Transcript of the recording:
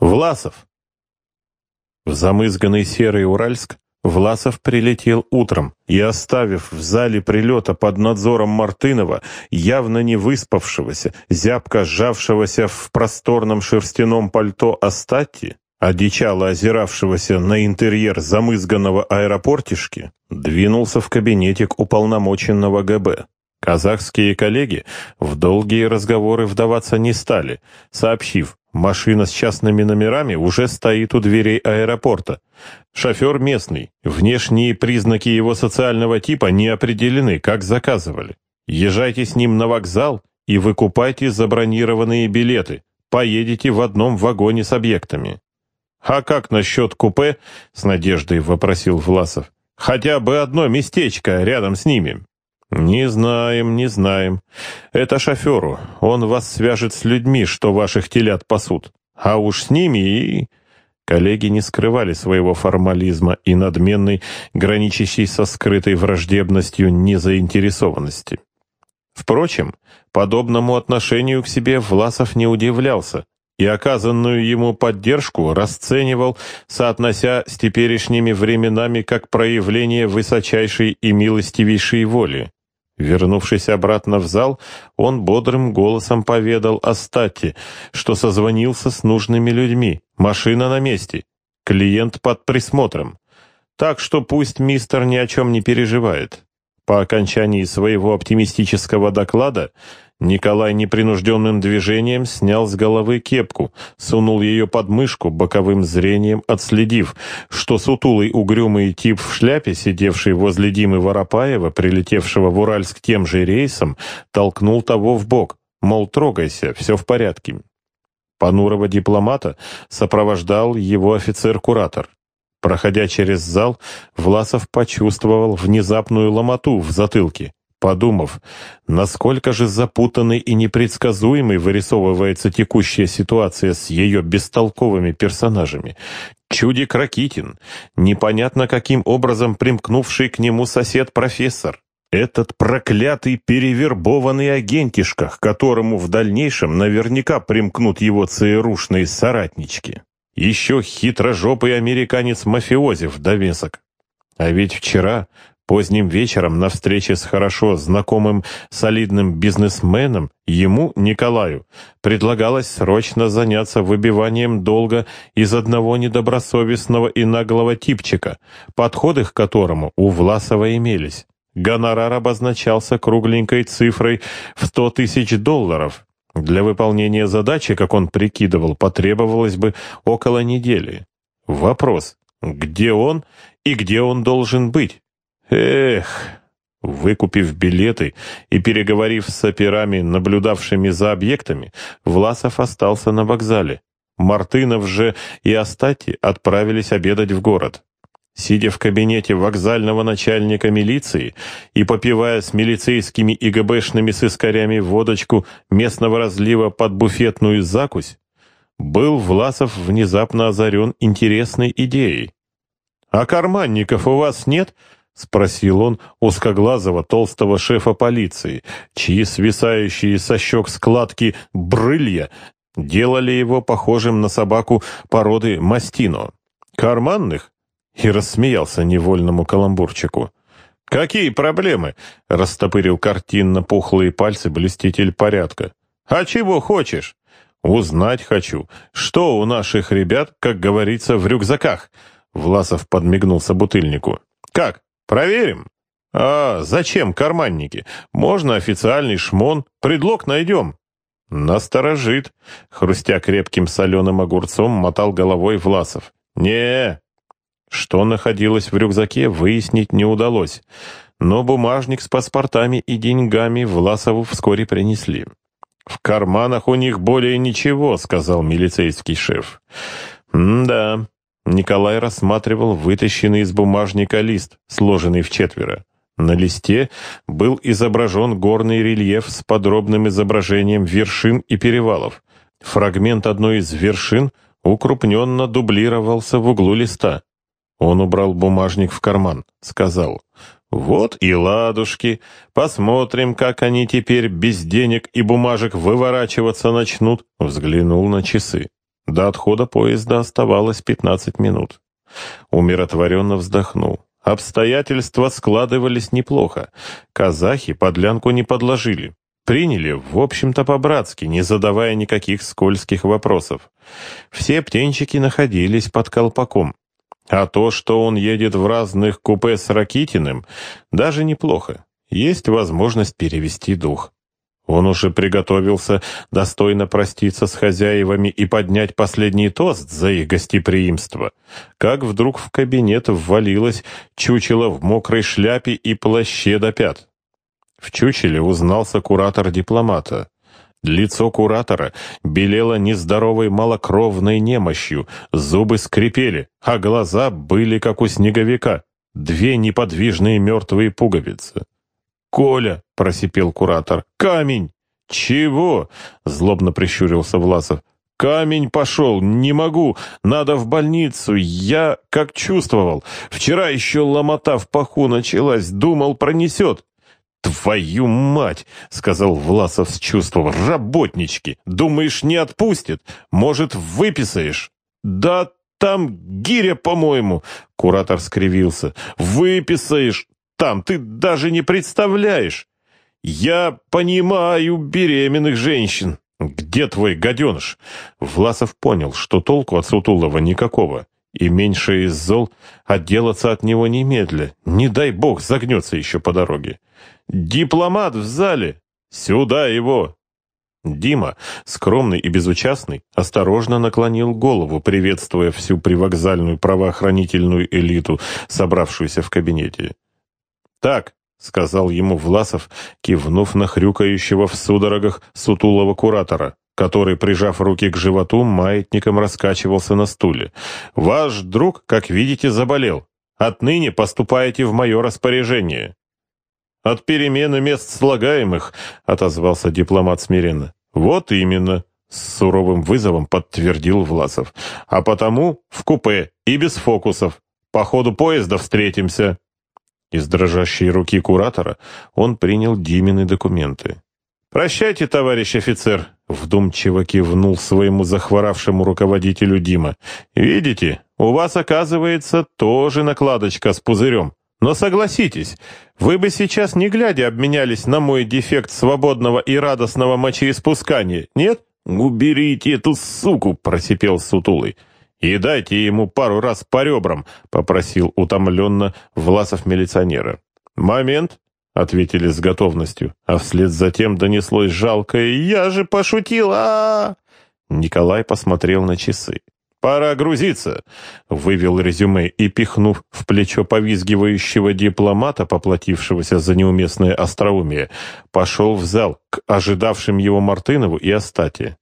Власов!» В замызганный серый Уральск Власов прилетел утром и, оставив в зале прилета под надзором Мартынова, явно не выспавшегося, зябко сжавшегося в просторном шерстяном пальто Астати, одичало озиравшегося на интерьер замызганного аэропортишки, двинулся в кабинетик уполномоченного ГБ. Казахские коллеги в долгие разговоры вдаваться не стали, сообщив, машина с частными номерами уже стоит у дверей аэропорта. Шофер местный, внешние признаки его социального типа не определены, как заказывали. Езжайте с ним на вокзал и выкупайте забронированные билеты, поедете в одном вагоне с объектами. «А как насчет купе?» — с надеждой вопросил Власов. «Хотя бы одно местечко рядом с ними». «Не знаем, не знаем. Это шоферу. Он вас свяжет с людьми, что ваших телят пасут. А уж с ними и...» Коллеги не скрывали своего формализма и надменной, граничащей со скрытой враждебностью незаинтересованности. Впрочем, подобному отношению к себе Власов не удивлялся и оказанную ему поддержку расценивал, соотнося с теперешними временами как проявление высочайшей и милостивейшей воли. Вернувшись обратно в зал, он бодрым голосом поведал о стате, что созвонился с нужными людьми, машина на месте, клиент под присмотром. Так что пусть мистер ни о чем не переживает. По окончании своего оптимистического доклада Николай непринужденным движением снял с головы кепку, сунул ее под мышку, боковым зрением отследив, что сутулый угрюмый тип в шляпе, сидевший возле Димы Воропаева, прилетевшего в Уральск тем же рейсом, толкнул того в бок, мол, трогайся, все в порядке. Понурого дипломата сопровождал его офицер-куратор. Проходя через зал, Власов почувствовал внезапную ломоту в затылке подумав, насколько же запутанной и непредсказуемой вырисовывается текущая ситуация с ее бестолковыми персонажами. Чудик Ракитин, непонятно каким образом примкнувший к нему сосед-профессор, этот проклятый перевербованный агентишка, к которому в дальнейшем наверняка примкнут его ЦРУшные соратнички. Еще хитрожопый американец-мафиози в довесок. А ведь вчера Поздним вечером на встрече с хорошо знакомым солидным бизнесменом ему, Николаю, предлагалось срочно заняться выбиванием долга из одного недобросовестного и наглого типчика, подходы к которому у Власова имелись. Гонорар обозначался кругленькой цифрой в сто тысяч долларов. Для выполнения задачи, как он прикидывал, потребовалось бы около недели. Вопрос, где он и где он должен быть? Эх, выкупив билеты и переговорив с операми, наблюдавшими за объектами, Власов остался на вокзале. Мартынов же и Астати отправились обедать в город. Сидя в кабинете вокзального начальника милиции и попивая с милицейскими и ГБшными сыскарями водочку местного разлива под буфетную закусь, был Власов внезапно озарен интересной идеей. «А карманников у вас нет?» — спросил он узкоглазого толстого шефа полиции, чьи свисающие со щек складки брылья делали его похожим на собаку породы мастино. «Карманных?» — и рассмеялся невольному каламбурчику. «Какие проблемы?» — растопырил картинно пухлые пальцы блеститель порядка. «А чего хочешь?» «Узнать хочу, что у наших ребят, как говорится, в рюкзаках?» Власов подмигнул собутыльнику. «Как? Проверим. А зачем карманники? Можно официальный шмон, предлог найдем. Насторожит. Хрустя крепким соленым огурцом, мотал головой Власов. не Что находилось в рюкзаке, выяснить не удалось. Но бумажник с паспортами и деньгами Власову вскоре принесли. «В карманах у них более ничего», — сказал милицейский шеф. «М-да, Николай рассматривал вытащенный из бумажника лист, сложенный в четверо. На листе был изображен горный рельеф с подробным изображением вершин и перевалов. Фрагмент одной из вершин укрупненно дублировался в углу листа. Он убрал бумажник в карман, сказал, «Вот и ладушки, посмотрим, как они теперь без денег и бумажек выворачиваться начнут», взглянул на часы. До отхода поезда оставалось 15 минут. Умиротворенно вздохнул. Обстоятельства складывались неплохо. Казахи подлянку не подложили. Приняли, в общем-то, по-братски, не задавая никаких скользких вопросов. Все птенчики находились под колпаком. А то, что он едет в разных купе с Ракитиным, даже неплохо. Есть возможность перевести дух. Он уже приготовился достойно проститься с хозяевами и поднять последний тост за их гостеприимство, как вдруг в кабинет ввалилось чучело в мокрой шляпе и плаще до пят. В чучеле узнался куратор дипломата. Лицо куратора белело нездоровой малокровной немощью, зубы скрипели, а глаза были как у снеговика, две неподвижные мертвые пуговицы. «Коля!» — просипел куратор. «Камень!» «Чего?» — злобно прищурился Власов. «Камень пошел! Не могу! Надо в больницу! Я как чувствовал! Вчера еще ломота в паху началась, думал, пронесет!» «Твою мать!» — сказал Власов с чувством. «Работнички! Думаешь, не отпустит? Может, выписаешь?» «Да там гиря, по-моему!» — куратор скривился. «Выписаешь! там, ты даже не представляешь. Я понимаю беременных женщин. Где твой гаденыш? Власов понял, что толку от Сутулова никакого, и меньше из зол отделаться от него немедля. Не дай бог загнется еще по дороге. Дипломат в зале! Сюда его! Дима, скромный и безучастный, осторожно наклонил голову, приветствуя всю привокзальную правоохранительную элиту, собравшуюся в кабинете. «Так», — сказал ему Власов, кивнув на хрюкающего в судорогах сутулого куратора, который, прижав руки к животу, маятником раскачивался на стуле. «Ваш друг, как видите, заболел. Отныне поступаете в мое распоряжение». «От перемены мест слагаемых», — отозвался дипломат смиренно. «Вот именно», — с суровым вызовом подтвердил Власов. «А потому в купе и без фокусов. По ходу поезда встретимся». Из дрожащей руки куратора он принял Димины документы. «Прощайте, товарищ офицер», — вдумчиво кивнул своему захворавшему руководителю Дима. «Видите, у вас, оказывается, тоже накладочка с пузырем. Но согласитесь, вы бы сейчас, не глядя, обменялись на мой дефект свободного и радостного мочеиспускания, нет?» «Уберите эту суку!» — просипел сутулый. «И дайте ему пару раз по ребрам», — попросил утомленно Власов милиционера. «Момент», — ответили с готовностью, а вслед за тем донеслось жалкое «Я же пошутил! а, -а, -а Николай посмотрел на часы. «Пора грузиться», — вывел резюме и, пихнув в плечо повизгивающего дипломата, поплатившегося за неуместное остроумие, пошел в зал к ожидавшим его Мартынову и Остате.